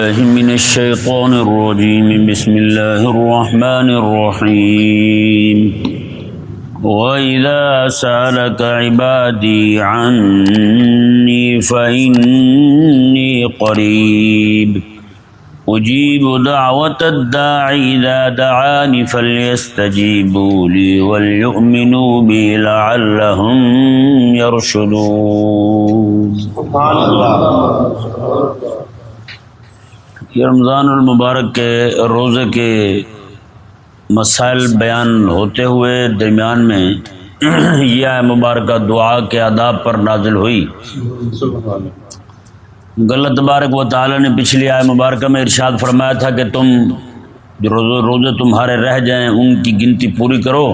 من الشيطان الرجيم. بسم الله الرحمن الرحيم. وإذا سألك عبادي عني فإني قريب. أجيب دعوة الداعي إذا دعاني فليستجيبوا لي وليؤمنوا بي لعلهم يرشدون. سبحان اللہ. یہ رمضان المبارک کے روزے کے مسائل بیان ہوتے ہوئے درمیان میں یہ آئے مبارکہ دعا کے آداب پر نازل ہوئی۔ غلط تبارک و تعالی نے پچھلی آئے مبارکہ میں ارشاد فرمایا تھا کہ تم جو روزے روزے تمہارے رہ جائیں ان کی گنتی پوری کرو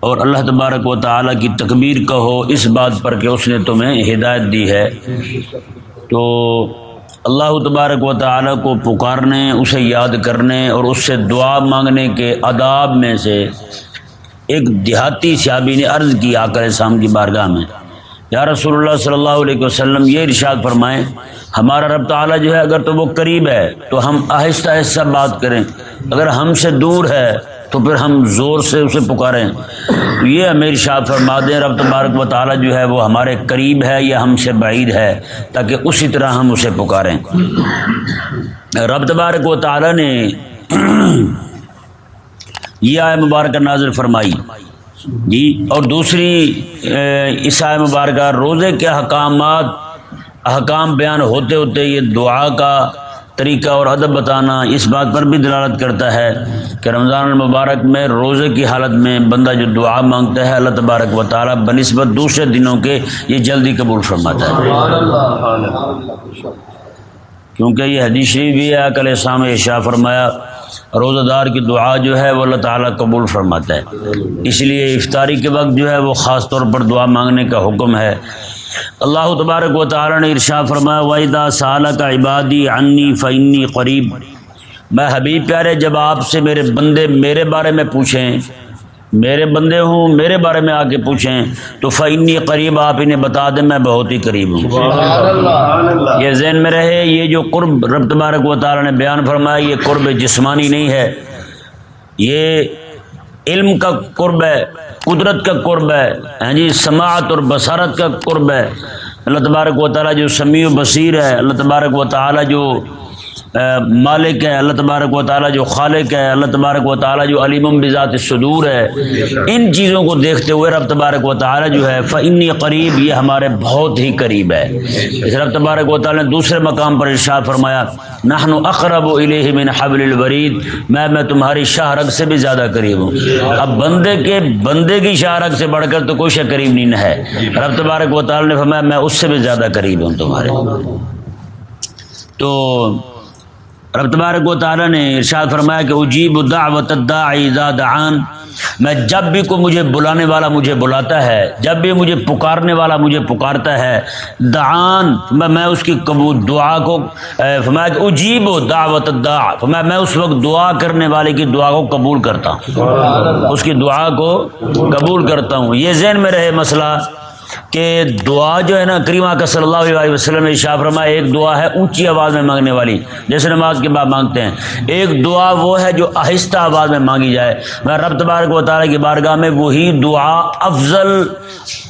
اور اللہ تبارک و تعالی کی تکبیر کہو۔ اس بات پر کہ اس نے تمہیں ہدایت دی ہے۔ تو اللہ تبارک و تعالی کو پکارنے، اسے یاد کرنے اور اس سے دعا مانگنے کے آداب میں سے ایک دیہاتی صحابی نے عرض کی آکر شام کی بارگاہ میں، یا رسول اللہ صلی اللہ علیہ وسلم، یہ ارشاد فرمائیں ہمارا رب تعالیٰ جو ہے اگر تو وہ قریب ہے، تو ہم آہستہ آہستہ بات کریں، اگر ہم سے دور ہے تو پھر ہم زور سے اسے پکاریں۔ تو یہ ہمیں ارشاد فرما دیں، رب تبارک و تعالیٰ جو ہے وہ ہمارے قریب ہے یا ہم سے بعید ہے، تاکہ اسی طرح ہم اسے پکاریں۔ رب تبارک و تعالیٰ نے یہ آئے مبارکہ نازل فرمائی۔ جی اور دوسری اس آئے مبارکہ، روزے کے حکامات احکام بیان ہوتے ہوتے یہ دعا کا طریقہ اور ادب بتانا اس بات پر بھی دلالت کرتا ہے کہ رمضان المبارک میں روزے کی حالت میں بندہ جو دعا مانگتا ہے اللہ تبارک و تعالیٰ بنسبت دوسرے دنوں کے یہ جلدی قبول فرماتا ہے۔ کیونکہ یہ حدیث شریف بھی ہے کل شام شاہ فرمایا روزہ دار کی دعا جو ہے وہ اللہ تعالیٰ قبول فرماتا ہے۔ اس لیے افطاری کے وقت جو ہے وہ خاص طور پر دعا مانگنے کا حکم ہے۔ اللہ تبارک و تعالیٰ نے ارشا فرمایا وحدہ سالہ کا عبادی عنی فعنی قریب میں حبیب پیارے جب آپ سے میرے بندے میرے بارے میں پوچھیں میرے بندے ہوں میرے بارے میں آ کے پوچھیں تو فعنی قریب آپ انہیں بتا دیں میں بہت ہی قریب ہوں۔ یہ ذہن میں رہے یہ جو قرب رب تبارک و تعالیٰ نے بیان فرمایا یہ قرب جسمانی نہیں ہے۔ یہ علم کا قرب ہے، قدرت کا قرب ہے ہاں جی سماعت اور بصارت کا قرب ہے۔ اللہ تبارک و تعالیٰ جو سمیع و بصیر ہے، اللہ تبارک و تعالیٰ جو مالک ہے، اللہ تبارک و تعالیٰ جو خالق ہے، اللہ تبارک و تعالیٰ جو علیم بذات صدور ہے۔ ان چیزوں کو دیکھتے ہوئے رب تبارک و تعالیٰ جو ہے فعنی قریب یہ ہمارے بہت ہی قریب ہے۔ اس رب تبارک و تعالیٰ نے دوسرے مقام پر ارشاد فرمایا نحن اقرب الیہ من حبل الورید، میں میں تمہاری شاہ رگ سے بھی زیادہ قریب ہوں۔ اب بندے کے، بندے کی شاہ رگ سے بڑھ کر تو کوئی شے قریب نہیں ہے۔ رب تبارک و تعالیٰ نے فرمایا، میں اس سے بھی زیادہ قریب ہوں تمہارے۔ تو رب تبارک و تعالیٰ نے ارشاد فرمایا کہ اجیب الدعوت الداعی اذا دعان میں جب بھی کوئی مجھے بلانے والا مجھے بلاتا ہے جب بھی مجھے پکارنے والا مجھے پکارتا ہے دعان میں اس کی قبول دعا کو فرمایا کہ اجیب و دعوت الداع فرمایا میں اس وقت دعا کرنے والے کی دعا کو قبول کرتا ہوں۔ اس کی دعا کو قبول کرتا ہوں۔ یہ ذہن میں رہے مسئلہ کہ دعا جو ہے نا کریمہ کا صلی اللہ علیہ وسلم نے شاہ فرما ایک دعا ہے اونچی آواز میں مانگنے والی، جیسے نماز کے بعد مانگتے ہیں۔ ایک دعا وہ ہے جو آہستہ آواز میں مانگی جائے۔ میں رب تبارک و تعالیٰ کی بارگاہ میں وہی دعا افضل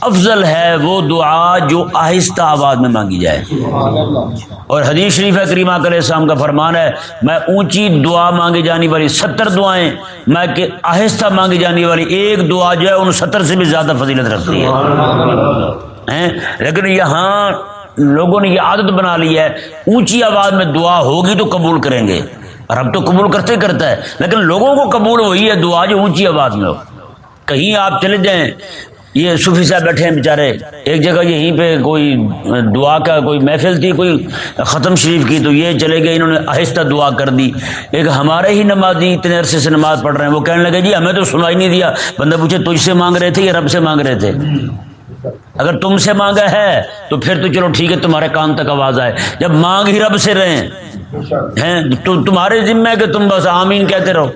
افضل ہے وہ دعا جو آہستہ آواز میں مانگی جائے۔ اور حدیث شریف ہے کریمہ علیہ السلام کا فرمان ہے، میں اونچی دعا مانگی جانے والی ستر دعائیں، میں کہ آہستہ مانگی جانے والی ایک دعا جو ہے، ان ستر سے بھی زیادہ فضیلت رکھتی ہے۔ لیکن یہاں لوگوں نے یہ عادت بنا لی ہے، اونچی آواز میں دعا ہوگی تو قبول کریں گے۔ اور تو قبول کرتے کرتا ہے، لیکن لوگوں کو قبول وہی ہے، دعا جو اونچی آواز میں ہو۔ کہیں آپ چلے جائیں، یہ صوفی صاحب بیٹھے ہیں بیچارے، ایک جگہ یہیں پہ کوئی دعا کا کوئی محفل تھی، کوئی ختم شریف کی، تو یہ چلے گئے، انہوں نے آہستہ دعا کر دی۔ ایک ہمارے ہی نمازی اتنے عرصے سے نماز پڑھ رہے ہیں، وہ کہنے لگے جی ہمیں تو سنائی نہیں دیا، بندہ پوچھے تجھ سے مانگ رہے تھے یا رب سے مانگ رہے تھے؟ اگر تم سے مانگا ہے، تو پھر تو چلو ٹھیک ہے، تمہارے کان تک آواز آئے۔ جب مانگ ہی رب سے رہے ہیں تمہارے ذمہ ہے کہ تم بس آمین کہتے رہو۔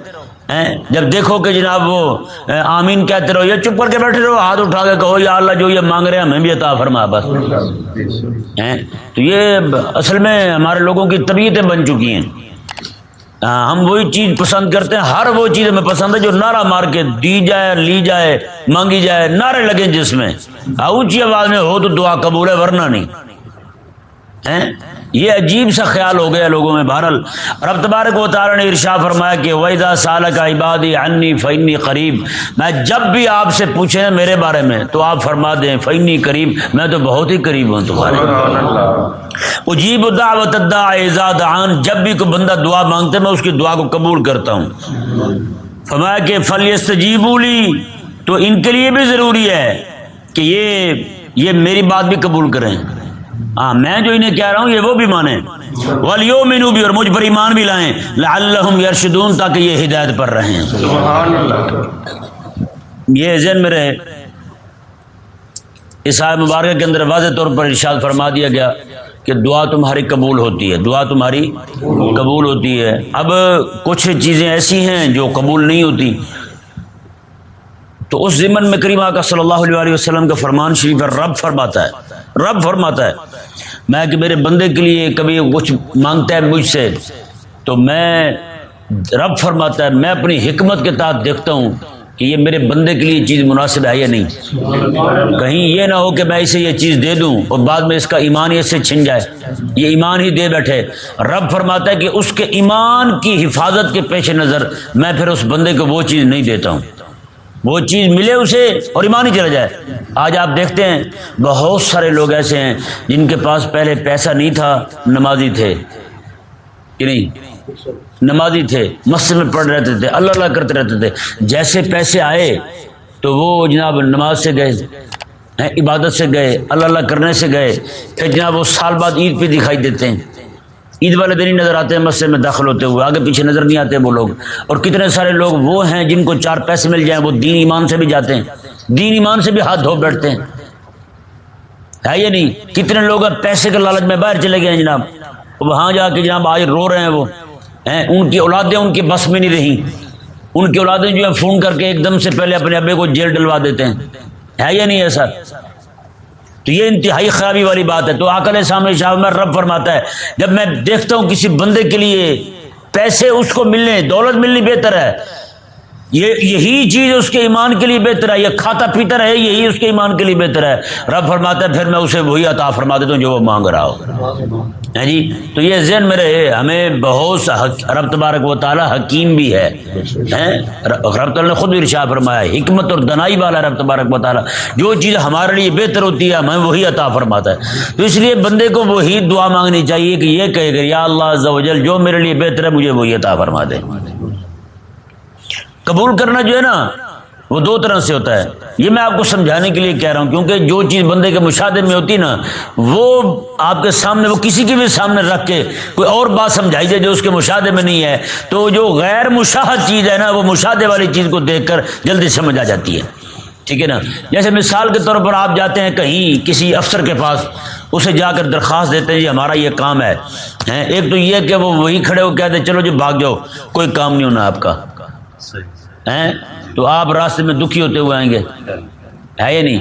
جب دیکھو کہ جناب وہ آمین کہتے رہو، یا چپ کر کے بیٹھے رہو، ہاتھ اٹھا کے کہو، یا اللہ جو یہ مانگ رہے ہیں، ہمیں بھی عطا فرما، بس۔ تو یہ اصل میں ہمارے لوگوں کی طبیعتیں بن چکی ہیں۔ ہاں، ہم وہی چیز پسند کرتے ہیں، ہر وہ چیز ہمیں پسند ہے جو نعرہ مار کے دی جائے، لی جائے، مانگی جائے، نعرے لگے جس میں۔ ہاں، اونچی آواز میں ہو تو دعا قبول ہے، ورنہ نہیں۔ یہ عجیب سا خیال ہو گیا لوگوں میں بہرحال۔ رب تبارک و تعالی نے ارشا فرمایا کہ ویدا سال کا عبادی عنی فینی قریب میں جب بھی آپ سے پوچھیں میرے بارے میں تو آپ فرما دیں فینی قریب میں تو بہت ہی قریب ہوں تمہارے۔ اجیب دعوت اذا دعان۔ جب بھی کوئی بندہ دعا مانگتے میں اس کی دعا کو قبول کرتا ہوں۔ فرمایا کہ فلیستجیبوا تو ان کے لیے بھی ضروری ہے کہ یہ یہ میری بات بھی قبول کریں۔ ہاں میں جو انہیں کہہ رہا ہوں، یہ وہ بھی مانیں۔ ولیؤمنوا بھی اور مجھ پر ایمان بھی لائیں۔ لعلہم یرشدون تاکہ یہ ہدایت پر رہیں۔ یہ ذہن میں رہے۔ اس مبارکہ کے اندر واضح طور پر ارشاد فرما دیا گیا کہ دعا تمہاری قبول ہوتی ہے۔ دعا تمہاری قبول ہوتی ہے۔ اب کچھ چیزیں ایسی ہیں جو قبول نہیں ہوتی۔ تو اس ضمن میں کریمہ کا صلی اللہ علیہ وسلم کا فرمان شریف ہے رب فرماتا ہے، رب فرماتا ہے، میں کہ میرے بندے کے لیے کبھی کچھ مانگتا ہے مجھ سے، تو میں رب فرماتا ہے، میں اپنی حکمت کے تحت دیکھتا ہوں کہ یہ میرے بندے کے لیے چیز مناسب ہے یا نہیں۔ کہیں یہ نہ ہو کہ میں اسے یہ چیز دے دوں اور بعد میں اس کا ایمان ہی اس سے چھن جائے۔ یہ ایمان ہی دے بیٹھے۔ رب فرماتا ہے کہ اس کے ایمان کی حفاظت کے پیش نظر میں پھر اس بندے کو وہ چیز نہیں دیتا ہوں۔ وہ چیز ملے اسے اور ایمان ہی چلا جائے۔ آج آپ دیکھتے ہیں بہت سارے لوگ ایسے ہیں جن کے پاس پہلے پیسہ نہیں تھا، نمازی تھے۔ کہ نہیں؟ نمازی تھے، مسجد میں پڑھ رہتے تھے، اللہ اللہ کرتے رہتے تھے۔ جیسے پیسے آئے تو وہ جناب نماز سے گئے عبادت سے گئے، اللہ اللہ کرنے سے گئے۔ پھر جناب وہ سال بعد عید پہ دکھائی دیتے ہیں۔ عید والے دن ہی نظر آتے ہیں، مسجد میں داخل ہوتے ہوئے، آگے پیچھے نظر نہیں آتے وہ لوگ۔ اور کتنے سارے لوگ وہ ہیں جن کو چار پیسے مل جائیں، وہ دین ایمان سے بھی جاتے ہیں۔ دین ایمان سے بھی ہاتھ دھو بیٹھتے ہیں۔ ہے یا نہیں؟ کتنے لوگ اب پیسے کے لالچ میں باہر چلے گئے ہیں جناب۔ وہاں جا کے جناب آج رو رہے ہیں وہ۔ ہیں، ان کی اولادیں ان کی بس میں نہیں رہی ان کی اولادیں جو ہے فون کر کے ایک دم سے پہلے اپنے ابے کو جیل ڈلوا دیتے ہیں۔ ہے یا نہیں ایسا؟ تو یہ انتہائی خرابی والی بات ہے۔ تو آکل سامنے شاہ میں رب فرماتا ہے، جب میں دیکھتا ہوں کسی بندے کے لیے پیسے اس کو ملنے، دولت ملنی بہتر ہے۔ یہ یہی چیز اس کے ایمان کے لیے بہتر ہے، یہ کھاتا پیتا رہے، یہی اس کے ایمان کے لیے بہتر ہے۔ رب فرماتا ہے، پھر میں اسے وہی عطا فرما دیتا ہوں جو وہ مانگ رہا ہو۔ ہے جی؟ تو یہ ذہن میں رہے، ہمیں بہت رب تبارک و تعالی حکیم بھی ہے۔ رب تعالیٰ نے خود ارشا فرمایا، حکمت اور دنائی والا رب تبارک و تعالی۔ جو چیز ہمارے لیے بہتر ہوتی ہے، ہمیں وہی عطا فرماتا ہے۔ تو اس لیے بندے کو وہی دعا مانگنی چاہیے کہ یہ کہے کہ یا اللہ عز و جل، جو میرے لیے بہتر ہے، مجھے وہی عطا فرما دے۔ قبول کرنا جو ہے نا، وہ دو طرح سے ہوتا ہے۔ یہ میں آپ کو سمجھانے کے لیے کہہ رہا ہوں، کیونکہ جو چیز بندے کے مشاہدے میں ہوتی ہے نا، وہ آپ کے سامنے، وہ کسی کے بھی سامنے رکھ کے کوئی اور بات سمجھائی جائے جو اس کے مشاہدے میں نہیں ہے، تو جو غیر مشاہد چیز ہے نا، وہ مشاہدے والی چیز کو دیکھ کر جلدی سمجھ آ جاتی ہے۔ ٹھیک ہے نا؟ جیسے مثال کے طور پر آپ جاتے ہیں کہیں کسی افسر کے پاس، اسے جا کر درخواست دیتے ہیں جی ہمارا یہ کام ہے۔ ایک تو یہ کہ وہ وہی کھڑے ہو، کہتے چلو جی بھاگ جاؤ، کوئی کام نہیں ہونا آپ کا۔ ہیں؟ تو آپ راستے میں دکھی ہوتے ہوئے آئیں گے۔ ہے یا نہیں؟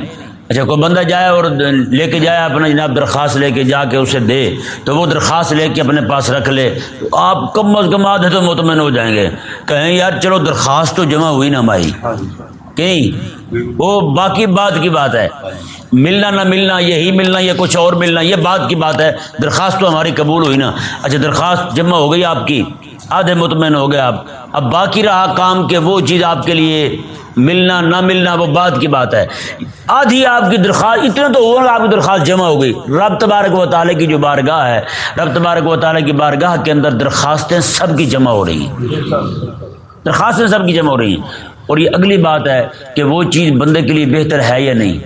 اچھا کوئی بندہ جائے اور لے کے جائے اپنا جناب درخواست لے کے جا کے اسے دے، تو وہ درخواست لے کے اپنے پاس رکھ لے۔ تو آپ کم از کم آدھے تو مطمئن ہو جائیں گے۔ کہیں، یار چلو درخواست تو جمع ہوئی نا ہماری کہیں؟ وہ باقی بات کی بات ہے۔ ملنا نہ ملنا، یہی ملنا یا کچھ اور ملنا، یہ بات کی بات ہے۔ درخواست تو ہماری قبول ہوئی نا۔ اچھا درخواست جمع ہو گئی آپ کی۔ آدھے مطمئن ہو گئے آپ۔ اب باقی رہا کام کہ وہ چیز آپ کے لیے ملنا، نہ ملنا، وہ بات کی بات ہے۔ آدھی آپ کی درخواست، اتنا تو ہوا آپ کی درخواست جمع ہو گئی۔ رب تبارک و تعالیٰ کی جو بارگاہ ہے، رب تبارک و تعالیٰ کی بارگاہ کے اندر درخواستیں سب کی جمع ہو رہی ہیں۔ درخواستیں سب کی جمع ہو رہی ہیں۔ اور یہ اگلی بات ہے کہ وہ چیز بندے کے لیے بہتر ہے یا نہیں۔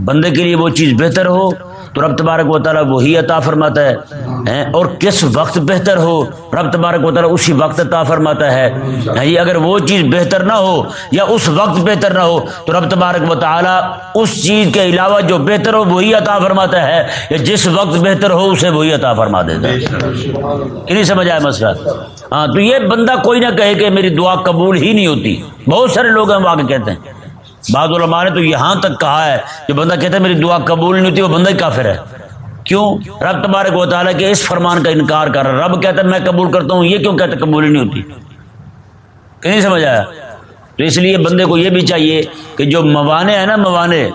بندے کے لیے وہ چیز بہتر ہو تو رب تبارک و تعالیٰ وہی عطا فرماتا ہے اور کس وقت بہتر ہو؟ رب تبارک و تعالیٰ اسی وقت عطا فرماتا ہے۔ ہیں جی اگر وہ چیز بہتر نہ ہو یا اس وقت بہتر نہ ہو، تو رب تبارک و تعالیٰ اس چیز کے علاوہ جو بہتر ہو، وہی عطا فرماتا ہے۔ یا جس وقت بہتر ہو، اسے وہی عطا فرما دیتا ہے کہ نہیں سمجھ آیا مسئلہ۔ ہاں تو یہ بندہ کوئی نہ کہے کہ میری دعا قبول ہی نہیں ہوتی۔ بہت سارے لوگ ہیں، وہ آگے کہتے ہیں۔ بعض علماء نے تو یہاں تک کہا ہے جو بندہ کہتا ہے میری دعا قبول نہیں ہوتی، وہ بندہ ہی کافر ہے۔ کیوں؟ رب تبارک و تعالیٰ کے اس فرمان کا انکار کر رہا رب کہتا ہے میں قبول کرتا ہوں، یہ کیوں کہتا ہے قبول ہی نہیں ہوتی؟ کہ نہیں سمجھ آیا؟ تو اس لیے بندے کو یہ بھی چاہیے کہ جو موانے ہیں نا، موانے،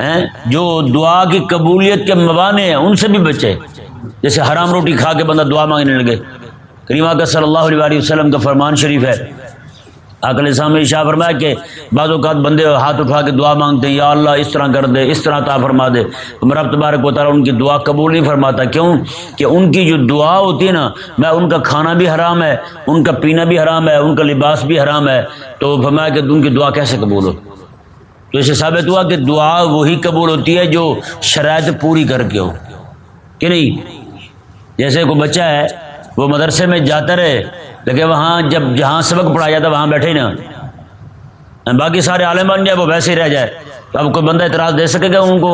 ہیں، جو دعا کی قبولیت کے موانے ہیں، ان سے بھی بچے۔ جیسے حرام روٹی کھا کے بندہ دعا مانگنے لگے۔ کریمہ کا صلی اللہ علیہ وسلم کا فرمان شریف ہے۔ آکل اسلام شاہ فرمایا کہ بعض اوقات بندے ہاتھ اٹھا کے دعا مانگتے ہیں، یا اللہ اس طرح کر دے، اس طرح تا فرما دے۔ تو میرا تبارک و تعالیٰ ان کی دعا قبول نہیں فرماتا۔ کیوں؟ کہ ان کی جو دعا ہوتی ہے نا، میں ان کا کھانا بھی حرام ہے، ان کا پینا بھی حرام ہے، ان کا لباس بھی حرام ہے، تو فرمایا کہ ان کی دعا کیسے قبول ہو تو اسے ثابت ہوا کہ دعا وہی قبول ہوتی ہے جو شرائط پوری کر کے ہو، کہ نہیں؟ جیسے کوئی بچہ ہے وہ مدرسے میں جاتا رہے، لیکن وہاں جب جہاں سبق پڑھایا جاتا، وہاں بیٹھے ہی نا باقی سارے عالم بن جائے، وہ ویسے ہی رہ جائے۔ تو اب کوئی بندہ اعتراض دے سکے گا ان کو،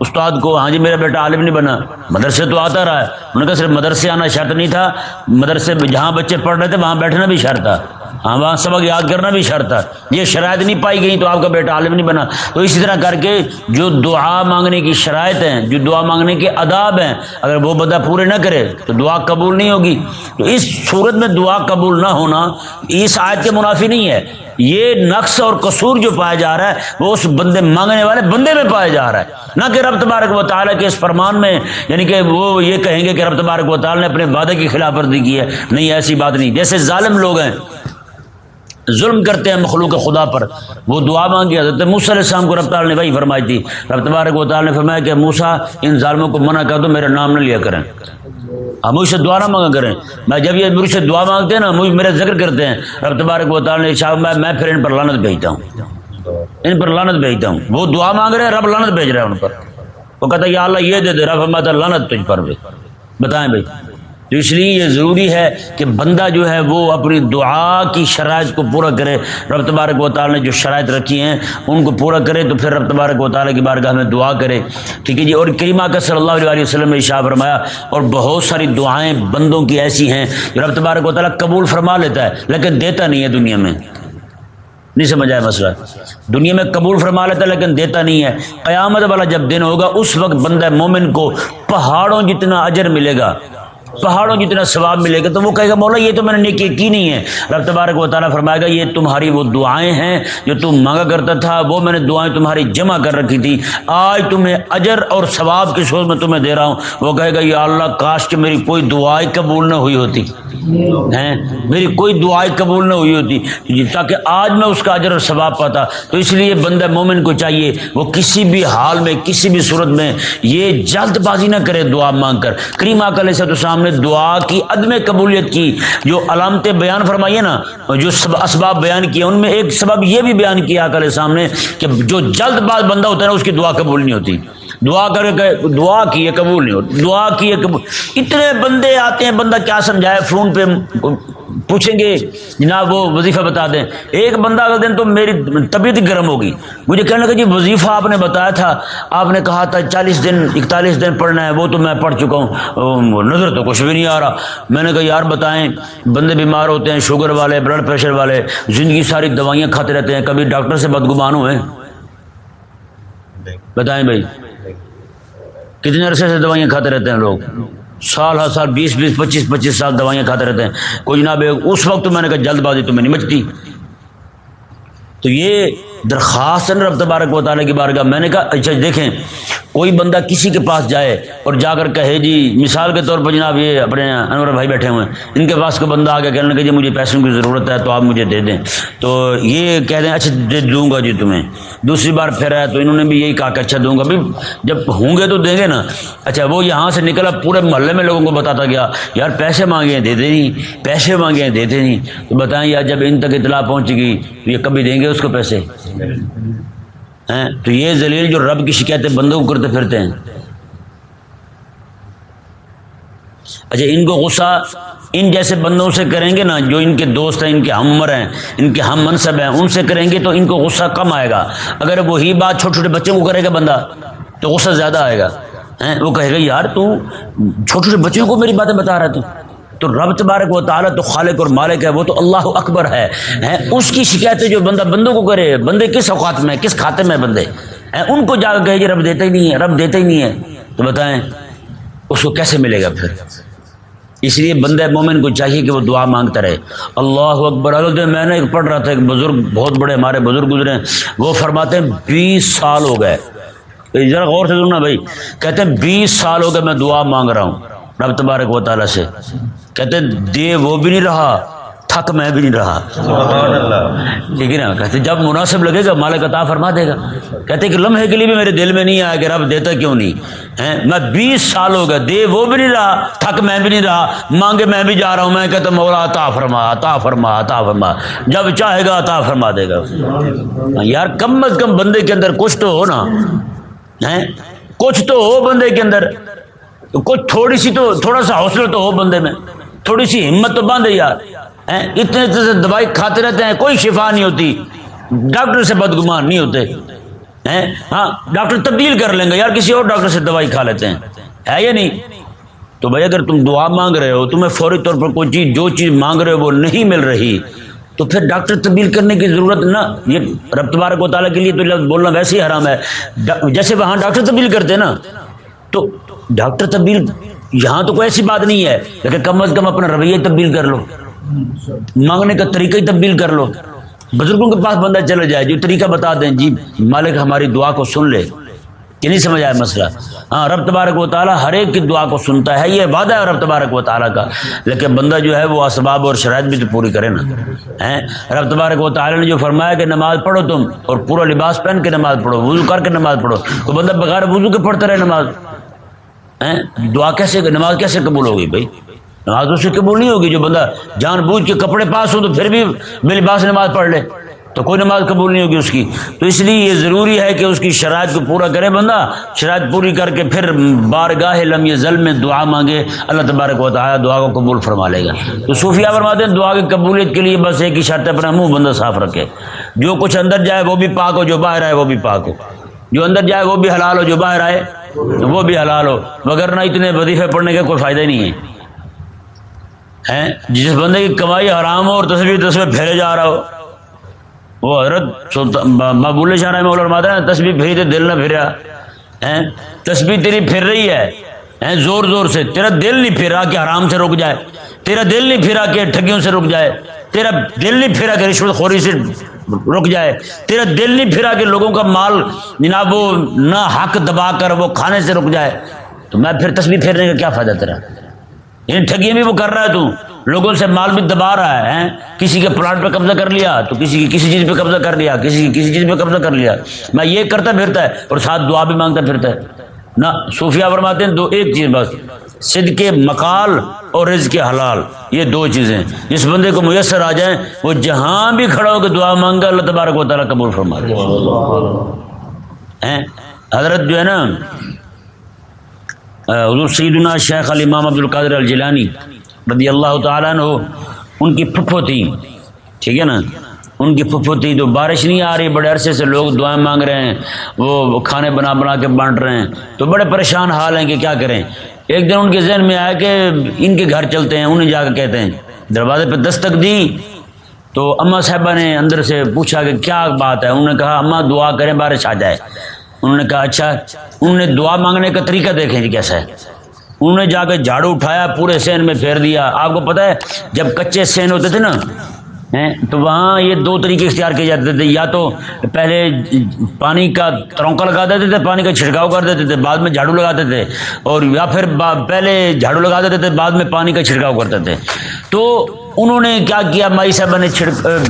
استاد کو ہاں جی میرا بیٹا عالم نہیں بنا۔ مدرسے تو آتا رہا ہے۔ انہوں نے کہا صرف مدرسے آنا شرط نہیں تھا، مدرسے جہاں بچے پڑھ رہے تھے، وہاں بیٹھنا بھی شرط تھا۔ ہاں وہاں سبق یاد کرنا بھی شرط تھا یہ شرائط نہیں پائی گئی تو آپ کا بیٹا عالم نہیں بنا۔ تو اسی طرح کر کے جو دعا مانگنے کی شرائط ہیں، جو دعا مانگنے کے آداب ہیں، اگر وہ بندہ پورے نہ کرے تو دعا قبول نہیں ہوگی۔ تو اس صورت میں دعا قبول نہ ہونا اس آیت کے منافی نہیں ہے۔ یہ نقص اور قصور جو پایا جا رہا ہے، وہ اس بندے مانگنے والے بندے میں پایا جا رہا ہے۔ نہ کہ رب تبارک و تعالیٰ کے اس فرمان میں یعنی کہ وہ یہ کہیں گے کہ رب تبارک و تعالیٰ نے اپنے وعدے کی خلاف ورزی کی ہے۔ نہیں، ایسی بات نہیں۔ جیسے ظالم لوگ ہیں ظلم کرتے ہیں مخلوق خدا پر۔ وہ دعا مانگی، حضرت موسیٰ علیہ السلام کو رفتار نے وہی فرمائی تھی۔ رب تبارک و تعالیٰ نے فرمایا کہ موسا ان ظالموں کو منع کر دو، میرا نام نہ لیا کریں۔ ہم مجھ سے دعا نہ مانگا کریں۔ میں جب یہ مجھ سے دعا مانگتے ہیں نا، مجھ میرا ذکر کرتے ہیں۔ رب تبارک و تعالیٰ نے شاہ میں میں پھر ان پر لانت بھیجتا ہوں۔ ان پر لانت بھیجتا ہوں۔ وہ دعا مانگ رہے ہیں، رب لانت بھیج رہے ہیں ان پر۔ وہ کہتا ہے، یا اللہ یہ دے دے، رب میں لانت تجھ پر بھی۔ بتائیں بھائی۔ تو اس لیے یہ ضروری ہے کہ بندہ جو ہے وہ اپنی دعا کی شرائط کو پورا کرے۔ رب تبارک و تعالیٰ نے جو شرائط رکھی ہیں، ان کو پورا کرے تو پھر رب تبارک و تعالیٰ کی بارگاہ میں دعا کرے۔ ٹھیک ہے جی اور کریمہ کا صلی اللہ علیہ وسلم نے شاہ فرمایا، اور بہت ساری دعائیں بندوں کی ایسی ہیں جو رب تبارک و تعالیٰ قبول فرما لیتا ہے، لیکن دیتا نہیں ہے دنیا میں۔ نہیں سمجھ آیا مسئلہ؟ دنیا میں قبول فرما لیتا ہے، لیکن دیتا نہیں ہے۔ قیامت والا جب دن ہوگا، اس وقت بندہ مومن کو پہاڑوں جتنا اجر ملے گا پہاڑوں جتنا ثواب ملے گا، تو وہ کہے گا، مولا، یہ تو میں نے نیکی کی نہیں ہے۔ رب تبارک و تعالیٰ فرمائے گا، یہ تمہاری وہ دعائیں ہیں جو تم مانگا کرتا تھا، وہ میں نے دعائیں تمہاری جمع کر رکھی تھی۔ آج تمہیں اجر اور ثواب کی سوچ میں تمہیں دے رہا ہوں۔ وہ کہے گا، یا اللہ، کاش کہ میری کوئی دعائیں قبول نہ ہوئی ہوتی۔ ہیں؟ میری کوئی دعائیں قبول نہ ہوئی ہوتی، تاکہ آج میں اس کا اجر اور ثواب پاتا۔ تو اس لیے بندہ مومن کو چاہیے، وہ کسی بھی حال میں، کسی بھی صورت میں یہ جلد بازی نہ کرے، دعا مانگ کر۔ کریمہ کل سے تو سامنے دعا کی، عدم قبولیت کی۔ جو علامتیں بیان فرمائیے نا جو اسباب بیان کیے، ان میں ایک سبب یہ بھی بیان کیا کل سامنے کہ جو جلد باز بندہ ہوتا ہے نا، اس کی دعا قبول نہیں ہوتی۔ دعا کر کے دعا کی ہے قبول نہیں ہوتی دعا کی ہے قبول۔ اتنے بندے آتے ہیں، بندہ کیا سمجھائے؟ فون پہ پوچھیں گے، جناب وہ وظیفہ بتا دیں۔ ایک بندہ اگلے دن تو میری طبیعت گرم ہوگی مجھے کہنے لگا جی وظیفہ آپ نے بتایا تھا، آپ نے کہا تھا چالیس دن، اکتالیس دن پڑھنا ہے، وہ تو میں پڑھ چکا ہوں۔ نظر تو کچھ بھی نہیں آ رہا۔ میں نے کہا، یار بتائیں، بندے بیمار ہوتے ہیں، شوگر والے، بلڈ پریشر والے، زندگی ساری دوائیاں کھاتے رہتے ہیں، کبھی ڈاکٹر سے بدگمان ہوئے؟ بتائیں بھائی۔ کتنے عرصے سے دوائیاں کھاتے رہتے ہیں لوگ؟ سال ہر سال بیس بیس، پچیس پچیس سال دوائیاں کھاتے رہتے ہیں۔ کوئی جناب، اس وقت میں نے کہا جلد بازی تو میں نہیں مچتی تو یہ درخواست رب تبارک و تعالیٰ کی بارگاہ۔ میں نے کہا اچھا جی، دیکھیں، کوئی بندہ کسی کے پاس جائے اور جا کر کہے جی مثال کے طور پر جناب یہ اپنے انور بھائی بیٹھے ہوئے ہیں، ان کے پاس کوئی بندہ آ کے کہنے لگے جی مجھے پیسوں کی ضرورت ہے، تو آپ مجھے دے دیں۔ تو یہ کہہ دیں اچھا دے دوں گا جی تمہیں۔ دوسری بار پھر آیا تو انہوں نے بھی یہی کہا کہ اچھا دوں گا۔ بھائی جب ہوں گے تو دیں گے نا۔ اچھا وہ یہاں سے نکلا، پورے محلے میں لوگوں کو بتاتا گیا، یار، پیسے مانگے ہیں، دے دے نہیں، پیسے مانگے ہیں دیتے نہیں۔ تو بتائیں، یار، جب ان تک اطلاع پہنچ گئی، تو یہ کبھی دیں گے اس کو پیسے؟ تو یہ ذلیل جو رب کی شکایتیں بندوں کو کرتے پھرتے ہیں۔ اچھا ان کو غصہ، ان جیسے بندوں سے کریں گے نا، جو ان کے دوست ہیں، ان کے ہمر ہیں، ان کے ہم منصب ہیں، ان سے کریں گے تو ان کو غصہ کم آئے گا۔ اگر وہی بات چھوٹے چھوٹے بچوں کو کرے گا بندہ، تو غصہ زیادہ آئے گا۔ وہ کہے گا، یار، تو چھوٹے چھوٹے بچوں کو میری باتیں بتا رہا تو؟ تو رب تبارک و تعالیٰ تو خالق اور مالک ہے، وہ تو اللہ اکبر ہے اس کی شکایتیں جو بندہ بندوں کو کرے، بندے کس اوقات میں، کس کھاتے میں بندے؟ ان کو جا کے کہے کہ رب دیتا ہی نہیں ہے، رب دیتا ہی نہیں ہے۔ تو بتائیں، اس کو کیسے ملے گا پھر؟ اس لیے بندہ مومن کو چاہیے کہ وہ دعا مانگتا رہے۔ اللہ اکبر اللہ میں نے ایک پڑھ رہا تھا، ایک بزرگ، بہت بڑے ہمارے بزرگ گزرے ہیں۔ وہ فرماتے ہیں، بیس سال ہو گئے۔ ذرا غور سے سننا بھائی، کہتے ہیں، بیس سال ہو گئے میں دعا مانگ رہا ہوں۔ رب تبارک و تعالیٰ سے۔ کہتے دے وہ بھی نہیں رہا تھک میں بھی نہیں رہا۔ ٹھیک ہے نا؟ کہتے جب مناسب لگے گا مالک عطا فرما دے گا۔ کہتے کہ لمحے کے لیے بھی میرے دل میں نہیں آیا کہ رب دیتا کیوں نہیں؟ ہیں میں بیس سال ہو گئے دے وہ بھی نہیں رہا تھک میں بھی نہیں رہا مانگے میں بھی جا رہا ہوں میں کہتا مولا عطا فرما عطا فرما عطا فرما۔ جب چاہے گا عطا فرما دے گا۔ یار کم از کم بندے کے اندر کچھ تو ہو نا۔ کچھ تو ہو بندے کے اندر۔ کچھ تھوڑی سی تو تھوڑا سا حوصلہ تو ہو بندے میں۔ تھوڑی سی ہمت تو باندھے یار۔ اتنے سے دوائی کھاتے رہتے ہیں، کوئی شفا نہیں ہوتی۔ ڈاکٹر سے بدگمان نہیں ہوتے۔ ہاں ڈاکٹر تبدیل کر لیں گے۔ یار، کسی اور ڈاکٹر سے دوائی کھا لیتے ہیں۔ ہے یا نہیں؟ تو بھائی، اگر تم دعا مانگ رہے ہو، تمہیں فوری طور پر کوئی چیز، جو چیز مانگ رہے ہو، وہ نہیں مل رہی، تو پھر ڈاکٹر تبدیل کرنے کی ضرورت نہ۔ یہ رب تبارک و تعالیٰ کے لیے تو بولنا ویسے ہی حرام ہے۔ جیسے وہاں ڈاکٹر تبدیل کرتے نا، تو ڈاکٹر تبدیل، یہاں تو کوئی ایسی بات نہیں ہے، لیکن کم از کم اپنا رویہ تبدیل کر لو۔ مانگنے کا طریقہ ہی تبدیل کر لو۔ بزرگوں کے پاس بندہ چلا جائے، جو طریقہ بتا دیں جی مالک ہماری دعا کو سن لے۔ کہ نہیں سمجھ آیا مسئلہ؟ ہاں رب تبارک و تعالیٰ ہر ایک کی دعا کو سنتا ہے، یہ وعدہ ہے رب تبارک و تعالیٰ کا۔ لیکن بندہ جو ہے، وہ اسباب اور شرائط بھی تو پوری کرے نا۔ رب تبارک و تعالیٰ نے جو فرمایا کہ نماز پڑھو تم، اور پورا لباس پہن کے نماز پڑھو، وضو کر کے نماز پڑھو۔ تو بندہ بغیر وضو کے پڑھتا رہے نماز۔ دعا کیسے نماز کیسے قبول ہوگی بھائی؟ نماز اس سے قبول نہیں ہوگی، جو بندہ جان بوجھ کے کپڑے پاس ہو تو پھر بھی بے لباس نماز پڑھ لے۔ تو کوئی نماز قبول نہیں ہوگی اس کی۔ تو اس لیے یہ ضروری ہے کہ اس کی شرائط کو پورا کرے بندہ۔ شرائط پوری کر کے پھر بارگاہ لمحے ضل میں دعا مانگے۔ اللہ تبارک و تعالیٰ دعا کو قبول فرما لے گا۔ تو صوفیہ فرماتے ہیں، دعا کی قبولیت کے لیے بس ایک ہی شرط اپنا منہ بندہ صاف رکھے۔ جو کچھ اندر جائے وہ بھی پاک ہو، جو باہر آئے وہ بھی پاک ہو۔ جو اندر جائے وہ بھی حلال ہو، جو باہر آئے وہ بھی حلال ہو۔ مگر نہ اتنے وظیفے پڑھنے کا کوئی فائدہ نہیں ہے۔ جس بندے کی کمائی حرام ہو اور تصویر تصویر پھیرے جا رہا ہو۔ وہ حضرت مقبول شاہ رحمہ اللہ ماتا ہے تصویر پھیری تھے دل نہ پھرا تصویر تیری پھر رہی ہے۔ زور زور سے۔ تیرا دل نہیں پھرا کہ حرام سے رک جائے۔ تیرا دل نہیں پھرا کہ ٹھگیوں سے رک جائے۔ تیرا دل نہیں پھرا کہ رشوت خوری سے رک جائے۔ تیرا دل نہیں پھرا کہ لوگوں کا مال جناب وہ نہ حق دبا کر وہ کھانے سے رک جائے۔ تو میں پھر تصویر پھیرنے کا کیا فائدہ تیرا؟ یعنی ٹھگیاں بھی وہ کر رہا ہے تو لوگوں سے مال بھی دبا رہا ہے کسی کے پلاٹ پہ قبضہ کر لیا، تو کسی کی کسی چیز پہ قبضہ کر لیا، کسی کی کسی چیز پہ قبضہ کر لیا۔ میں یہ کرتا پھرتا ہے اور ساتھ دعا بھی مانگتا پھرتا ہے۔ نہ صوفیہ فرماتے ہیں دو، ایک چیز بس۔ سد کے مکال اور رز کے حلال، یہ دو چیزیں۔ جس بندے کو میسر آ جائیں، وہ جہاں بھی کھڑا ہو کے دعا مانگا اللہ تبارک و تعالیٰ قبول فرما حضرت جو ہے نا حضور سیدنا شیخ علی امام عبد القادر الجلانی رضی اللہ تعالیٰ نے ان کی پھپھو تھی۔ ٹھیک ہے نا؟ ان کی پھپھو تھی تو بارش نہیں آ رہی، بڑے عرصے سے لوگ دعائیں مانگ رہے ہیں، وہ کھانے بنا بنا کے بانٹ رہے ہیں۔ تو بڑے پریشان حال ہیں کہ کیا کریں۔ ایک دن ان کے ذہن میں آیا کہ ان کے گھر چلتے ہیں، انہیں جا کے کہتے ہیں۔ دروازے پہ دستک دی۔ تو اماں صاحبہ نے اندر سے پوچھا کہ کیا بات ہے؟ انہوں نے کہا، اماں دعا کریں بارش آ جائے۔ انہوں نے کہا اچھا انہوں نے دعا مانگنے کا طریقہ دیکھیں جی کیسا ہے۔ انہوں نے جا کے جھاڑو اٹھایا، پورے سین میں پھیر دیا۔ آپ کو پتا ہے، جب کچے سین ہوتے تھے نا تو وہاں یہ دو طریقے اختیار کیے جاتے تھے، یا تو پہلے پانی کا ترونکا لگا دیتے تھے، پانی کا چھڑکاؤ کر دیتے تھے، بعد میں جھاڑو لگاتے تھے، اور یا پھر پہلے جھاڑو لگا دیتے تھے، بعد میں پانی کا چھڑکاؤ کرتے تھے۔ تو انہوں نے کیا کیا؟ مائی صاحبہ نے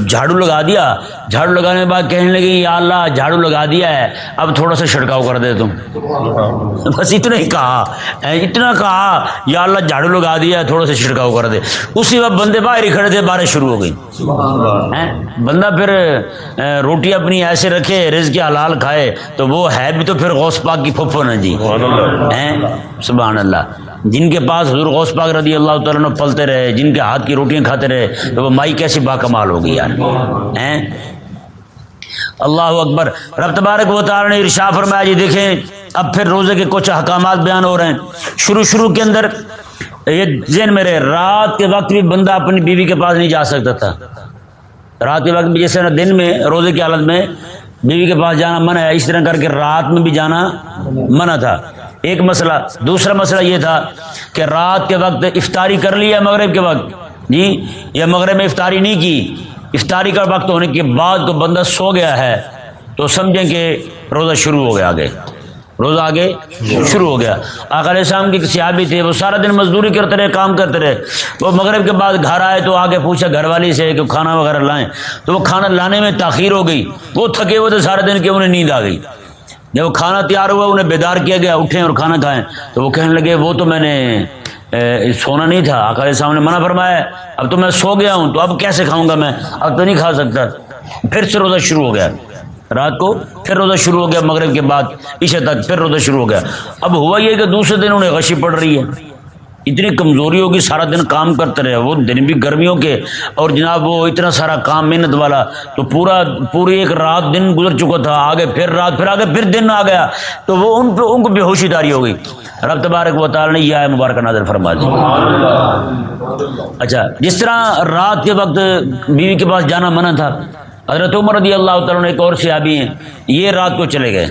جھاڑو لگا دیا۔ جھاڑو لگانے کے بعد کہنے لگی یا اللہ جھاڑو لگا دیا ہے۔ اب تھوڑا سا چھڑکاؤ کر دے تم۔ بس اتنا ہی کہا۔ اتنا کہا یا اللہ جھاڑو لگا دیا ہے تھوڑا سا چھڑکاؤ کر دے۔ اسی وقت بندے باہر ہی کھڑے تھے بارش شروع ہو گئی۔ بندہ پھر روٹی اپنی ایسے رکھے رز کے حلال کھائے تو وہ ہے بھی تو پھر غوث پاک کی پھپھو نا جی۔ سبحان اللہ۔ جن کے پاس حضور غوث پاک رضی اللہ تعالیٰ نے پلتے رہے، جن کے ہاتھ کی روٹیاں کھاتے رہے، تو وہ مائی کیسی با کمال ہوگی یار؟ اللہ اکبر۔ رب تبارک و تعالیٰ نے ارشا فرمایا جی دیکھیں، اب پھر روزے کے کچھ احکامات بیان ہو رہے ہیں۔ شروع شروع کے اندر یہ ذہن میرے رات کے وقت بھی بندہ اپنی بیوی کے پاس نہیں جا سکتا تھا۔ رات کے وقت بھی جیسے نا دن میں، روزے کی حالت میں بیوی کے پاس جانا منع ہے، اس طرح کر کے رات میں بھی جانا منع تھا۔ ایک مسئلہ، دوسرا مسئلہ یہ تھا کہ رات کے وقت افطاری کر لیا مغرب کے وقت؟ جی یا مغرب میں افطاری نہیں کی؟ افطاری کا وقت ہونے کے بعد تو بندہ سو گیا ہے، تو سمجھیں کہ روزہ شروع ہو گیا آگے۔ روزہ آگے شروع ہو گیا۔ آخر السلام کی صحابی تھے، وہ سارا دن مزدوری کرتے رہے، کام کرتے رہے۔ وہ مغرب کے بعد گھر آئے تو آگے پوچھا، گھر والی سے کہ کھانا وغیرہ لائیں؟ تو وہ کھانا لانے میں تاخیر ہو گئی۔ وہ تھکے ہوئے تھے سارے دن کہ انہیں نیند آ گئی۔ جب وہ کھانا تیار ہوا، انہیں بیدار کیا گیا اٹھیں اور کھانا کھائیں تو وہ کہنے لگے، وہ تو میں نے سونا نہیں تھا۔ آقا علیہ السلام نے منع فرمایا، اب تو میں سو گیا ہوں، تو اب کیسے کھاؤں گا میں؟ اب تو نہیں کھا سکتا۔ پھر سے روزہ شروع ہو گیا۔ رات کو پھر روزہ شروع ہو گیا، مغرب کے بعد، عشاء تک پھر روزہ شروع ہو گیا۔ اب ہوا یہ کہ دوسرے دن انہیں غشی پڑ رہی ہے۔ اتنی کمزوری ہوگی، سارا دن کام کرتے رہے، وہ دن بھی گرمیوں کے، اور جناب وہ اتنا سارا کام، محنت والا، تو پورا، پوری ایک رات دن گزر چکا تھا، آگے پھر رات، پھر آگے پھر دن آ گیا، تو وہ ان پہ، ان کو بے ہوشی داری ہو گئی رب تبارک و تعالی نے یہ آئے مبارک نظر فرما دی۔ اچھا جس طرح رات کے وقت بیوی کے پاس جانا منع تھا، حضرت عمر رضی اللہ تعالیٰ نے ایک اور صحابی ہیں، یہ رات کو چلے گئے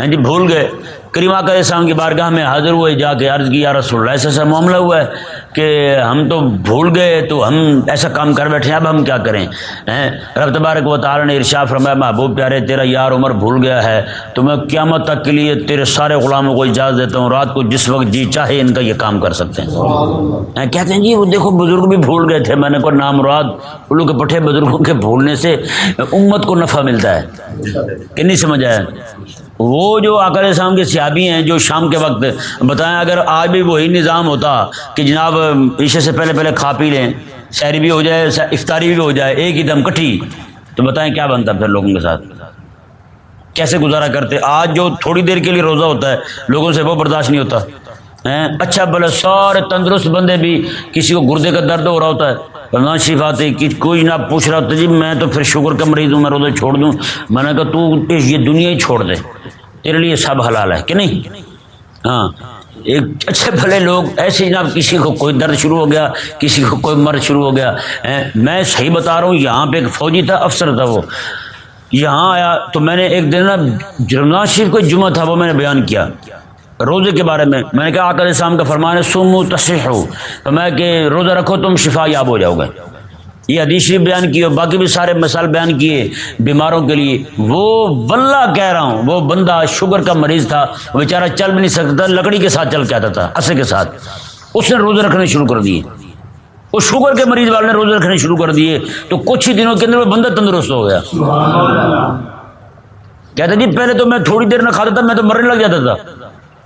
ہاں جی بھول گئے کریمہ کا اسلام کی بارگاہ میں حاضر ہوئے جا کے عرض کی یا رسول اللہ ایسا ایسا معاملہ ہوا ہے کہ ہم تو بھول گئے تو ہم ایسا کام کر بیٹھے اب ہم کیا کریں؟ رب تبارک و تعالی نے ارشا فرمایا محبوب پیارے تیرا یار عمر بھول گیا ہے تو میں قیامت تک کے لیے تیرے سارے غلاموں کو اجازت دیتا ہوں رات کو جس وقت جی چاہے ان کا یہ کام کر سکتے ہیں۔ کہتے ہیں جی وہ دیکھو بزرگ بھی بھول گئے تھے میں نے کوئی نام رات الو کے پٹھے بزرگوں کے بھولنے سے امت کو نفع ملتا ہے۔ کہ نہیں سمجھ آیا؟ وہ جو آکر شام کے سیابی ہیں جو شام کے وقت، بتائیں اگر آج بھی وہی نظام ہوتا کہ جناب عشے سے پہلے پہلے کھا پی لیں شہری بھی ہو جائے، افطاری بھی ہو جائے، ایک ہی دم کٹھی، تو بتائیں کیا بنتا پھر لوگوں کے ساتھ؟ کیسے گزارا کرتے؟ آج جو تھوڑی دیر کے لیے روزہ ہوتا ہے، لوگوں سے وہ برداشت نہیں ہوتا اچھا بولے سارے تندرست بندے بھی کسی کو گردے کا درد ہو رہا ہوتا ہے۔ نہ آتے کہ کوئی نہ پوچھ رہا ہوتا جی میں تو پھر شوگر کا مریض ہوں، میں روزہ چھوڑ دوں۔ میں نے کہا تو یہ دنیا ہی چھوڑ دے۔ تیرے لیے سب حلال ہے کہ نہیں؟ ہاں ایک اچھے بھلے لوگ ایسے جناب کسی کو کوئی درد شروع ہو گیا، کسی کو کوئی مرض شروع ہو گیا میں صحیح بتا رہا ہوں، یہاں پہ ایک فوجی تھا، افسر تھا وہ۔ یہاں آیا تو میں نے ایک دن نا رمضان شریف کو جمعہ تھا وہ میں نے بیان کیا۔ روزے کے بارے میں میں نے کہا آکر اسلام کا فرمان ہے سم تصح ہو تو میں کہ روزہ رکھو، تم شفا یاب ہو جاؤ گے۔ یہ حدیث شریف بیان کی اور باقی بھی سارے مثال بیان کیے بیماروں کے لیے۔ وہ واللہ کہہ رہا ہوں، وہ بندہ شوگر کا مریض تھا بیچارہ چل بھی نہیں سکتا، لکڑی کے ساتھ چل کے آتا تھا اصل کے ساتھ۔ اس نے روزے رکھنے شروع کر دیے۔ وہ شوگر کے مریض والے نے روزے رکھنے شروع کر دیے۔ تو کچھ ہی دنوں کے اندر وہ بندہ تندرست ہو گیا۔ کہتے جی پہلے تو میں تھوڑی دیر نہ کھاتا تھا، میں تو مرنے لگ جاتا تھا۔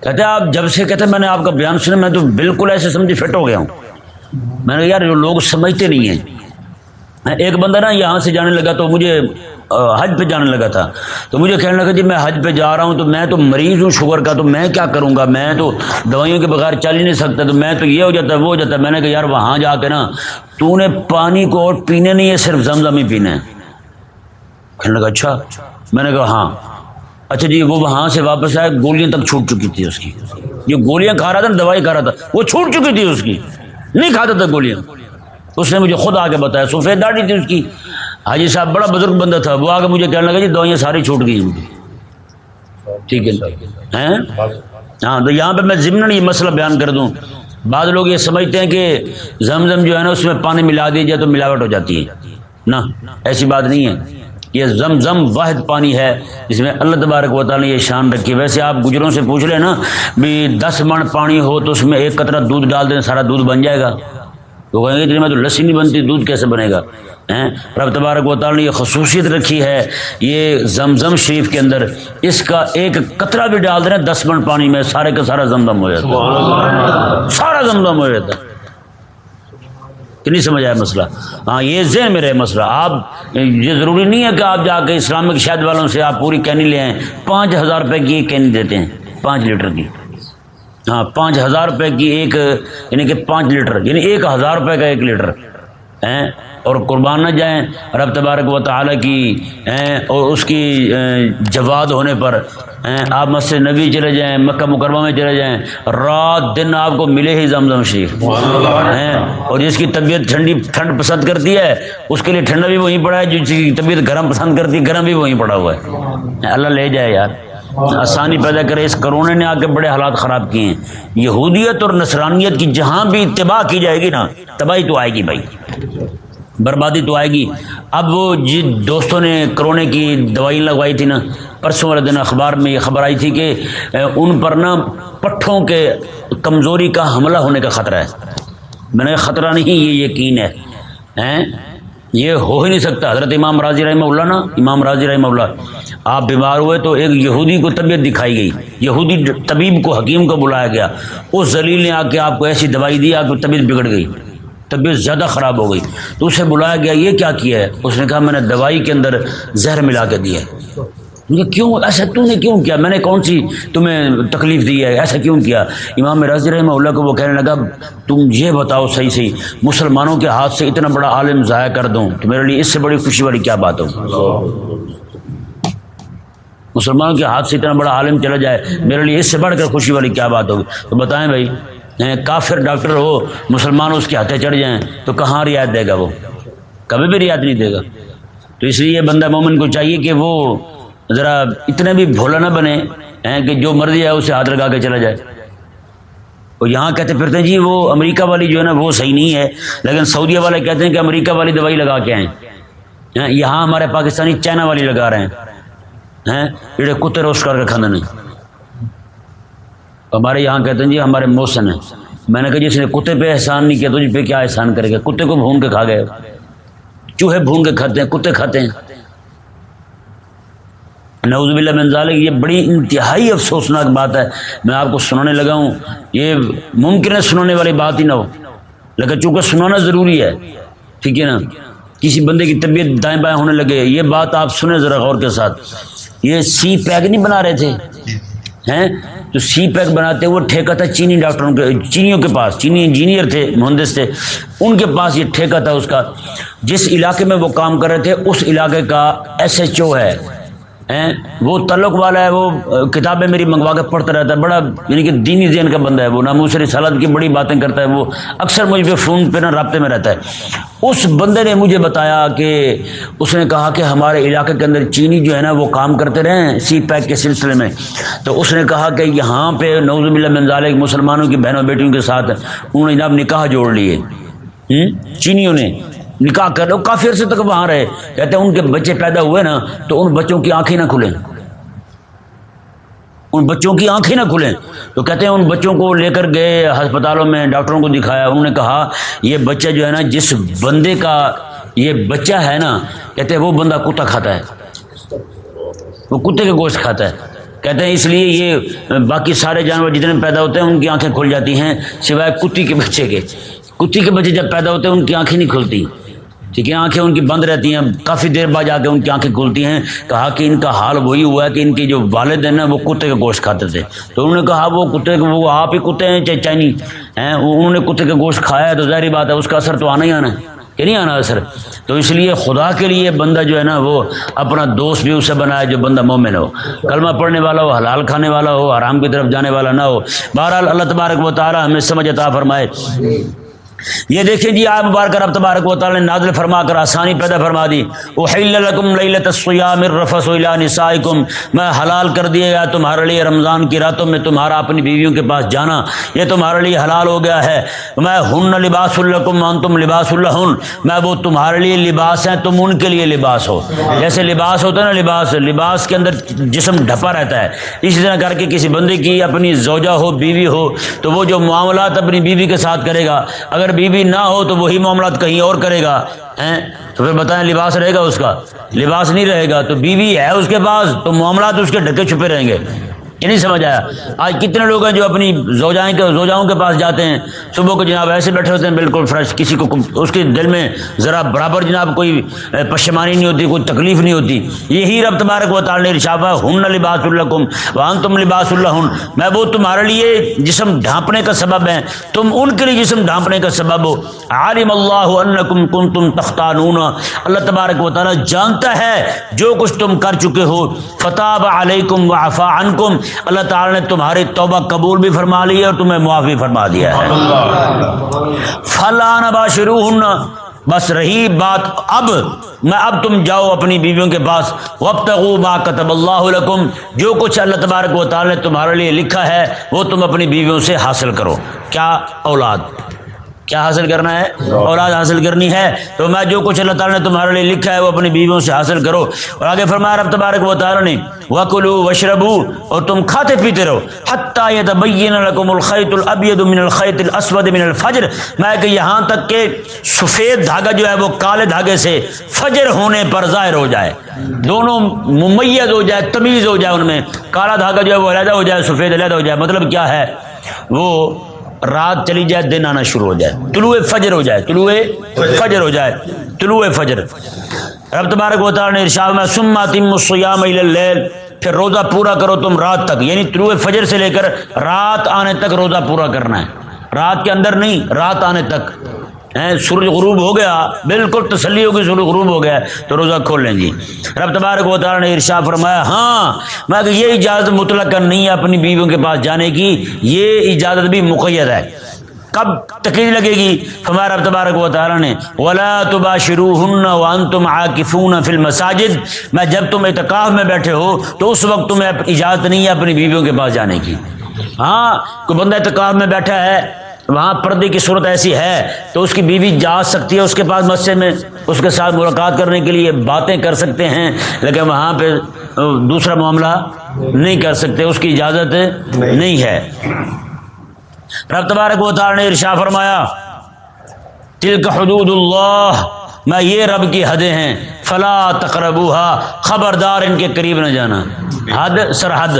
کہتے آپ جب سے کہتے میں نے آپ کا بیان سنا، میں تو بالکل ایسے سمجھے فٹ ہو گیا ہوں۔ میں نے یار، جو لوگ سمجھتے نہیں ہیں ایک بندہ نا یہاں سے جانے لگا تو مجھے حج پہ جانے لگا تھا۔ تو مجھے کہنے لگا جی میں حج پہ جا رہا ہوں تو میں تو مریض ہوں شوگر کا، تو میں کیا کروں گا؟ میں تو دوائیوں کے بغیر چل ہی نہیں سکتا، تو میں تو یہ ہو جاتا ہے وہ ہو جاتا۔ ہے میں نے کہا، یار وہاں جا کے نا، تو نے پانی کو اور پینے نہیں ہے، صرف زمزم ہی پینا ہے۔ کہنے لگا اچھا۔ میں نے کہا ہاں۔ اچھا جی وہ وہاں سے واپس آئے، گولیاں تک چھوٹ چکی تھی اس کی۔ جو گولیاں کھا رہا تھا نا، دوائی کھا رہا تھا، وہ چھوٹ چکی تھی اس کی۔ نہیں کھاتا تھا گولیاں۔ اس نے مجھے خود آ کے بتایا، سفید داڑھی تھی اس کی۔ حاجی صاحب، بڑا بزرگ بندہ تھا، وہ آ کے مجھے کہنے لگا جی دوائیاں ساری چھوٹ گئی مجھے۔ ٹھیک ہے۔ ہاں تو یہاں پہ میں ضمن یہ مسئلہ بیان کر دوں۔ بعض لوگ یہ سمجھتے ہیں کہ زم زم جو ہے نا، اس میں پانی ملا دی جائے تو ملاوٹ ہو جاتی ہے۔ نا ایسی بات نہیں ہے۔ یہ زم زم واحد پانی ہے۔ جس میں اللہ تبارک و تعالیٰ نے یہ شان رکھی۔ ویسے آپ گجروں سے پوچھ لیں نا، بھی دس من پانی ہو تو اس میں ایک قطرہ دودھ ڈال دیں، سارا دودھ بن جائے گا۔ تو کہیں گے میں تو لسی نہیں بنتی دودھ کیسے بنے گا؟ رب تبارک و تعالیٰ نے یہ خصوصیت رکھی ہے یہ زمزم شریف کے اندر اس کا ایک قطرہ بھی ڈال دیں دس من پانی میں سارے کا سارا زمزم ہو جاتا ہے۔ سارا زمزم ہو جاتا ہے۔ کہ نہیں سمجھ آیا مسئلہ؟ ہاں یہ ذہن میں رہے مسئلہ۔ آپ یہ ضروری نہیں ہے کہ آپ جا کے اسلامک شاید والوں سے آپ پوری کینی لے آئیں۔ پانچ ہزار روپے کی ایک کینی دیتے ہیں پانچ لیٹر کی۔ ہاں پانچ ہزار روپے کی ایک یعنی کہ پانچ لیٹر یعنی ایک ہزار روپے کا ایک لیٹر، ہیں؟ اور قربان نہ جائیں، رب تبارک و تعالیٰ کی اور اس کی جواد ہونے پر آپ مسجد نبی چلے جائیں، مکہ مکرمہ میں چلے جائیں، رات دن آپ کو ملے ہی زمزم شریف ہیں؟ اور جس کی طبیعت ٹھنڈی، ٹھنڈ پسند کرتی ہے، اس کے لیے ٹھنڈا بھی وہیں پڑا ہے جس کی طبیعت گرم پسند کرتی ہے، گرم بھی وہیں پڑا ہوا ہے اللہ لے جائے یار۔ آسانی پیدا کرے، اس کرونے نے آ کے بڑے حالات خراب کیے ہیں۔ یہودیت اور نصرانیت کی جہاں بھی اتباع کی جائے گی نا، تباہی تو آئے گی بھائی۔ بربادی تو آئے گی۔ اب وہ جن دوستوں نے کرونے کی دوائی لگوائی تھی نا، پرسوں والے دن اخبار میں یہ خبر آئی تھی کہ ان پر نا پٹھوں کے کمزوری کا حملہ ہونے کا خطرہ ہے۔ میں نے خطرہ نہیں، یہ یقین ہے۔ یہ ہو ہی نہیں سکتا۔ حضرت امام راضی رحمہ اللہ نا، امام راضی رحمہ اللہ، آپ بیمار ہوئے تو ایک یہودی کو طبیعت دکھائی گئی۔ یہودی طبیب کو، حکیم کو بلایا گیا۔ اس زلیل نے آ کے آپ کو ایسی دوائی دی، آپ کی طبیعت بگڑ گئی۔ طبیعت زیادہ خراب ہو گئی۔ تو اسے بلایا گیا، یہ کیا کیا ہے؟ اس نے کہا، میں نے دوائی کے اندر زہر ملا کے دیا ہے۔ مجھے کیوں؟ ایسا تو نے کیوں کیا؟ میں نے کون سی تمہیں تکلیف دی ہے؟ ایسا کیوں کیا؟ امام رضی رحمہ اللہ کو وہ کہنے لگا، تم یہ بتاؤ صحیح صحیح، مسلمانوں کے ہاتھ سے اتنا بڑا عالم ضائع کر دوں تو میرے لیے اس سے بڑی خوشی والی کیا بات ہو؟ مسلمانوں کے ہاتھ سے اتنا بڑا عالم چلا جائے، میرے لیے اس سے بڑھ کر خوشی والی کیا بات ہوگی تو بتائیں بھائی کافر ڈاکٹر ہو مسلمان اس کے ہاتھیں چڑھ جائیں، تو کہاں رعایت دے گا وہ؟ کبھی بھی رعایت نہیں دے گا۔ تو اس لیے بندہ مومن کو چاہیے کہ وہ ذرا اتنے بھی بھولا نہ بنے، ہیں کہ جو مرضی ہے اسے ہاتھ لگا کے چلا جائے۔ اور یہاں کہتے پھرتے ہیں جی وہ امریکہ والی جو ہے نا، وہ صحیح نہیں ہے۔ لیکن سعودیہ والے کہتے ہیں کہ امریکہ والی دوائی لگا کے آئیں۔ یہاں ہمارے پاکستانی چائنا والی لگا رہے ہیں۔ جڑے کتے روسٹ کر کے کھانا نہیں۔ ہمارے یہاں کہتے ہیں جی ہمارے موسن ہیں۔ میں نے کہا جی جس نے کتے پہ احسان نہیں کیا تجھ جی پہ کیا احسان کرے گا؟ کتے کو بھون کے کھا گئے۔ چوہے بھون کے کھاتے ہیں، کتے کھاتے ہیں۔ نوز باللہ منظال یہ بڑی انتہائی افسوسناک بات ہے۔ میں آپ کو سنانے لگا ہوں، یہ ممکن ہے سنانے والی بات ہی نہ ہو۔ لیکن چونکہ سنانا ضروری ہے، ٹھیک ہے نا؟ کسی بندے کی طبیعت دائیں بائیں ہونے لگے، یہ بات آپ سنیں ذرا غور کے ساتھ۔ یہ سی پیک نہیں بنا رہے تھے؟ ہیں؟ تو سی پیک بناتے وہ ٹھیکہ تھا چینی ڈاکٹروں کے، چینیوں کے پاس، چینی انجینئر تھے، مہندس تھے۔ ان کے پاس یہ ٹھیکہ تھا اس کا۔ جس علاقے میں وہ کام کر رہے تھے، اس علاقے کا ایس ایچ او ہے۔ وہ تعلق والا ہے، وہ کتابیں میری منگوا کے پڑھتا رہتا ہے، بڑا یعنی کہ دینی ذہن کا بندہ ہے، وہ ناموسری سالت کی بڑی باتیں کرتا ہے، وہ اکثر مجھ پہ فون پہ نا رابطے میں رہتا ہے۔ اس بندے نے مجھے بتایا کہ اس نے کہا کہ ہمارے علاقے کے اندر چینی جو ہے نا، وہ کام کرتے رہے ہیں سی پیک کے سلسلے میں۔ تو اس نے کہا کہ یہاں پہ نوز اللہ منظال مسلمانوں کی بہنوں بیٹیوں کے ساتھ انہوں نے جناب نکاح جوڑ لیے۔ چینیوں نے۔ نکاح کر لو کافی عرصے تک وہاں رہے کہتے ہیں ان کے بچے پیدا ہوئے نا، تو ان بچوں کی آنکھیں نہ کھلیں۔ ان بچوں کی آنکھیں نہ کھلیں۔ تو کہتے ہیں ان بچوں کو لے کر گئے، ہسپتالوں میں ڈاکٹروں کو دکھایا، انہوں نے کہا، یہ بچہ جو ہے نا، جس بندے کا یہ بچہ ہے نا، کہتے ہیں وہ بندہ کتا کھاتا ہے۔ وہ کتے کے گوشت کھاتا ہے۔ کہتے ہیں اس لیے یہ باقی سارے جانور جتنے پیدا ہوتے ہیں، ان کی آنکھیں کھل جاتی ہیں، سوائے کتی کے بچے کے۔ کتی کے بچے جب پیدا ہوتے ہیں، ان کی آنکھیں نہیں کھلتی۔ ٹھیک ہے، آنکھیں ان کی بند رہتی ہیں، کافی دیر بعد جا کے ان کی آنکھیں کھلتی ہیں۔ کہا کہ ان کا حال وہی ہوا ہے کہ ان کے جو والد ہیں نا، وہ کتے کا گوشت کھاتے تھے۔ تو انہوں نے کہا، وہ کتے وہ آپ ہی کتے ہیں، چاہے چائنی ہیں، انہوں نے کتے کا گوشت کھایا ہے تو ظاہری بات ہے، اس کا اثر تو آنا ہی آنا ہے۔ کہ نہیں آنا اثر؟ تو اس لیے خدا کے لیے بندہ جو ہے نا، وہ اپنا دوست بھی اسے بنائے جو بندہ مومن ہو۔ کلمہ پڑھنے والا ہو، حلال کھانے والا ہو آرام کی طرف جانے والا نہ ہو۔ بہرحال اللہ تبارک و تعالیٰ ہمیں سمجھ عطا فرمائے۔ یہ دیکھیں جی آپ بار کر اب تبارک و تعالی نے نازل فرما کر آسانی پیدا فرما دی۔ احل لکم لیلۃ الصیام الرفث الى نسائکم میں حلال کر دیا گیا تمہارے لیے رمضان کی راتوں میں تمہارا اپنی بیویوں کے پاس جانا۔ یہ تمہارے لیے حلال ہو گیا ہے۔ میں ہن لباس الکم لباس الہن میں وہ تمہارے لیے لباس ہیں، تم ان کے لیے لباس ہو۔ جیسے لباس ہوتا ہے نا لباس لباس کے اندر جسم ڈھپا رہتا ہے۔ اسی طرح کر کے کسی بندے کی اپنی زوجہ ہو، بیوی ہو، تو وہ جو معاملات اپنی بیوی کے ساتھ کرے گا۔ اگر اگر بیوی نہ ہو تو وہی معاملات کہیں اور کرے گا تو پھر بتائیں لباس رہے گا اس کا؟ لباس نہیں رہے گا، تو بیوی ہے اس کے پاس، تو معاملات اس کے ڈھکے چھپے رہیں گے۔ یہ نہیں سمجھ آیا آج کتنے لوگ ہیں جو اپنی زوجائیں کے زوجاؤں کے پاس جاتے ہیں۔ صبح کو جناب ایسے بیٹھے ہوتے ہیں، بالکل فریش کسی کو اس کے دل میں ذرا برابر جناب کوئی پشمانی نہیں ہوتی، کوئی تکلیف نہیں ہوتی۔ یہی رب تبارک و تعالیٰ نے ارشابہ ہن لباس الکم وان تم لباس اللہ میں وہ تمہارے لیے جسم ڈھانپنے کا سبب ہے تم ان کے لیے جسم ڈھانپنے کا سبب ہو۔ عالم اللہ انکم کنتم تختانون۔ اللہ تبارک و تعالیٰ جانتا ہے جو کچھ تم کر چکے ہو۔ فتح علیکم وعفا عنکم۔ اللہ تعالیٰ نے تمہاری توبہ قبول بھی فرما لی ہے اور تمہیں معافی فرما دیا ہے۔ فلاں باشرو بس رہی بات۔ اب میں اب تم جاؤ اپنی بیویوں کے پاس۔ وقت ما کتب اللہ لکم۔ جو کچھ اللہ تبارک و تعالی نے تمہارے لیے لکھا ہے، وہ تم اپنی بیویوں سے حاصل کرو۔ کیا اولاد؟ کیا حاصل کرنا ہے؟ اولاد حاصل کرنی ہے۔ تو میں جو کچھ اللہ تعالیٰ نے تمہارے لیے لکھا ہے وہ اپنی بیویوں سے حاصل کرو۔ اور آگے فرمایا، رب تبارک و تعالیٰ نے وکلو وشربو اور تم کھاتے پیتے رہو۔ حتیٰ یتبین لکم الخیط الابید من الخیط الاسود من الفجر۔ میں کہ یہاں تک کہ سفید دھاگا جو ہے وہ کالے دھاگے سے فجر ہونے پر ظاہر ہو جائے۔ دونوں ممیز ہو جائے، تمیز ہو جائے ان میں۔ کالا دھاگا جو ہے وہ علیحدہ ہو جائے، سفید علیحدہ ہو جائے۔ مطلب کیا ہے؟ وہ رات چلی جائے، دن آنا شروع ہو جائے۔ طلوع فجر ہو جائے، طلوع فجر ہو جائے، طلوع فجر۔ رب تبارک و تعالی نے ارشاد میں سما تم الصیام الی اللیل۔ پھر روزہ پورا کرو تم رات تک۔ یعنی طلوع فجر سے لے کر رات آنے تک روزہ پورا کرنا ہے۔ رات کے اندر نہیں، رات آنے تک۔ سورج غروب ہو گیا۔ بالکل تسلی ہوگی سورج غروب ہو گیا تو روزہ کھول لیں گی جی۔ رب تبارک و تعالی نے ارشا فرمایا ہاں میں کہ یہ اجازت مطلق نہیں ہے اپنی بیویوں کے پاس جانے کی۔ یہ اجازت بھی مقید ہے۔ کب تقریر لگے گی؟ ہمارا رب تبارک و تعالیٰ نے، ولا تبا شروع وان تم عاقفون فی میں جب تم اعتکاف میں بیٹھے ہو، تو اس وقت تمہیں اجازت نہیں ہے اپنی بیویوں کے پاس جانے کی۔ ہاں کوئی بندہ اعتکاف میں بیٹھا ہے وہاں پردے کی صورت ایسی ہے تو اس کی بیوی جا سکتی ہے اس کے پاس مسجد میں، اس کے ساتھ ملاقات کرنے کے لیے باتیں کر سکتے ہیں، لیکن وہاں پہ دوسرا معاملہ نہیں کر سکتے، اس کی اجازت نہیں ہے۔ رب تبارک و تعالی نے ارشا فرمایا، تلک حدود اللہ، میں یہ رب کی حدیں ہیں، فلا تقربوہا خبردار ان کے قریب نہ جانا۔ حد، سرحد۔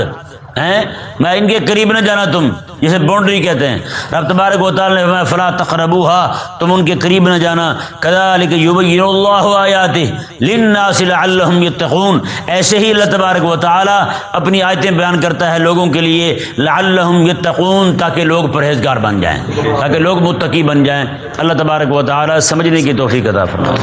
ہیں؟ میں ان کے قریب نہ جانا تم، جسے باؤنڈری کہتے ہیں۔ رب تبارک و تعالی نے فلا تقربوها، تم ان کے قریب نہ جانا۔ كذلك يبين الله آیاته للناس لعلهم يتقون ایسے ہی اللہ تبارک و تعالی اپنی آیتیں بیان کرتا ہے لوگوں کے لیے لعلهم يتقون تاکہ لوگ پرہیزگار بن جائیں، تاکہ لوگ متقی بن جائیں۔ اللہ تبارک و تعالی سمجھنے کی توفیق عطا فرمائے۔